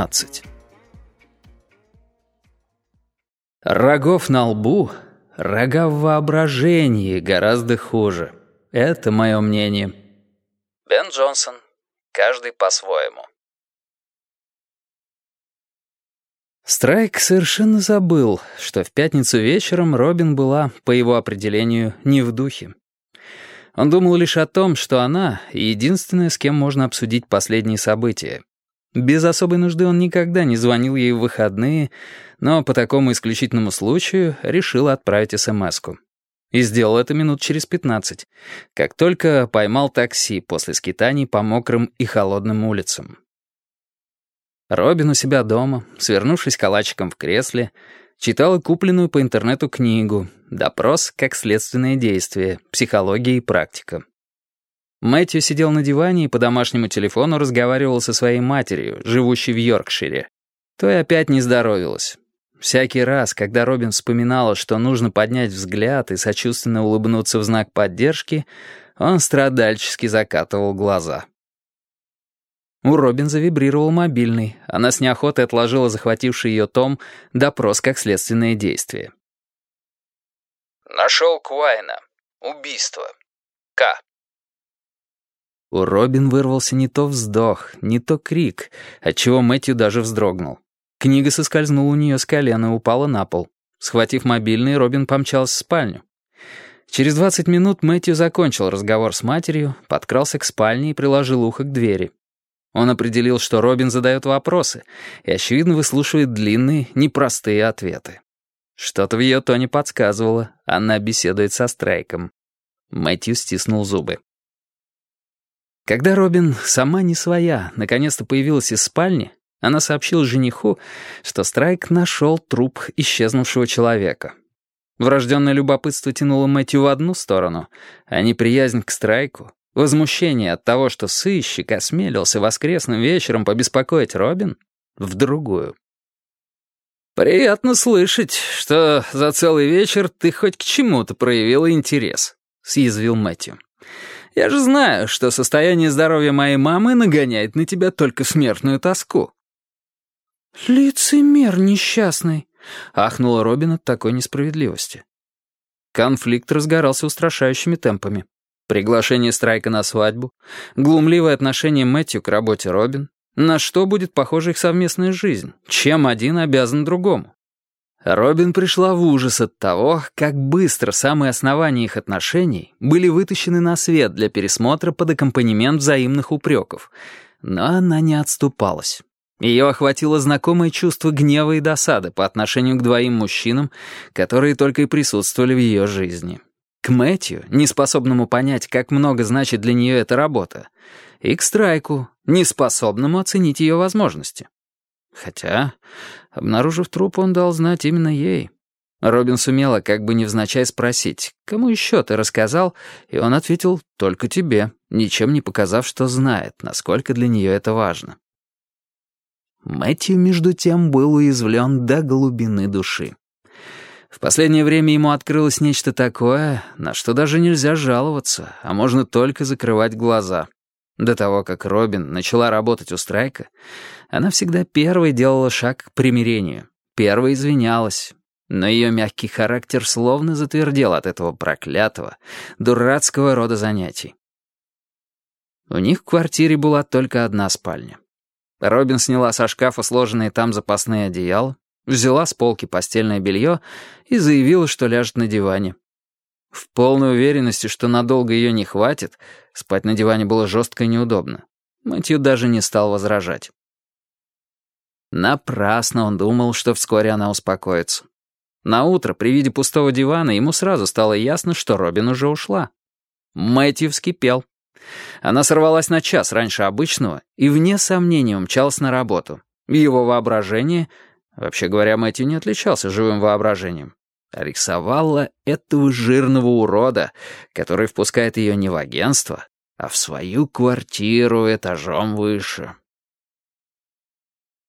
18. Рогов на лбу, рога в воображении гораздо хуже. Это мое мнение. Бен Джонсон. Каждый по-своему. Страйк совершенно забыл, что в пятницу вечером Робин была, по его определению, не в духе. Он думал лишь о том, что она — единственная, с кем можно обсудить последние события, без особой нужды он никогда не звонил ей в выходные, но по такому исключительному случаю решил отправить СМС-ку. И сделал это минут через пятнадцать, как только поймал такси после скитаний по мокрым и холодным улицам. Робин у себя дома, свернувшись калачиком в кресле, читал купленную по интернету книгу «Допрос как следственное действие. Психология и практика». Мэтью сидел на диване и по домашнему телефону разговаривал со своей матерью, живущей в Йоркшире. То и опять не здоровилась. Всякий раз, когда Робин вспоминала, что нужно поднять взгляд и сочувственно улыбнуться в знак поддержки, он страдальчески закатывал глаза. У Робин завибрировал мобильный. Она с неохотой отложила захвативший ее том «Допрос как следственное действие». «Нашел Куайна. Убийство. К». У Робин вырвался не то вздох, не то крик, отчего Мэтью даже вздрогнул. Книга соскользнула у нее с колена и упала на пол. Схватив мобильный, Робин помчался в спальню. Через 20 минут Мэтью закончил разговор с матерью, подкрался к спальне и приложил ухо к двери. Он определил, что Робин задает вопросы и, очевидно, выслушивает длинные, непростые ответы. Что-то в ее тоне подсказывало, она беседует со Страйком. Мэтью стиснул зубы. Когда Робин, сама не своя, наконец-то появилась из спальни, она сообщила жениху, что Страйк нашел труп исчезнувшего человека. Врожденное любопытство тянуло Мэтью в одну сторону, а неприязнь к Страйку, возмущение от того, что сыщик осмелился воскресным вечером побеспокоить Робин, в другую. «Приятно слышать, что за целый вечер ты хоть к чему-то проявила интерес», — съязвил Мэтью. Я же знаю, что состояние здоровья моей мамы нагоняет на тебя только смертную тоску». «Лицемер несчастный», — ахнула Робин от такой несправедливости. Конфликт разгорался устрашающими темпами. Приглашение Страйка на свадьбу, глумливое отношение Мэтью к работе Робин. На что будет похожа их совместная жизнь? Чем один обязан другому? Робин пришла в ужас от того, как быстро самые основания их отношений были вытащены на свет для пересмотра под аккомпанемент взаимных упреков. Но она не отступалась. Ее охватило знакомое чувство гнева и досады по отношению к двоим мужчинам, которые только и присутствовали в ее жизни. К Мэтью, неспособному понять, как много значит для нее эта работа, и к Страйку, неспособному оценить ее возможности. Хотя, обнаружив труп, он дал знать именно ей. Робин сумела как бы невзначай спросить, «Кому еще ты рассказал?» И он ответил, «Только тебе», ничем не показав, что знает, насколько для нее это важно. Мэтью, между тем, был уязвлен до глубины души. В последнее время ему открылось нечто такое, на что даже нельзя жаловаться, а можно только закрывать глаза — до того, как Робин начала работать у Страйка, она всегда первой делала шаг к примирению, первой извинялась, но ее мягкий характер словно затвердел от этого проклятого, дурацкого рода занятий. У них в квартире была только одна спальня. Робин сняла со шкафа сложенные там запасные одеяла, взяла с полки постельное белье и заявила, что ляжет на диване. В полной уверенности, что надолго ее не хватит, спать на диване было жестко и неудобно. Мэтью даже не стал возражать. Напрасно он думал, что вскоре она успокоится. На утро при виде пустого дивана ему сразу стало ясно, что Робин уже ушла. Мэтью вскипел. Она сорвалась на час раньше обычного и, вне сомнения, умчалась на работу. Его воображение, Вообще говоря, Мэтью не отличался живым воображением. А рисовала этого жирного урода, который впускает ее не в агентство, а в свою квартиру этажом выше.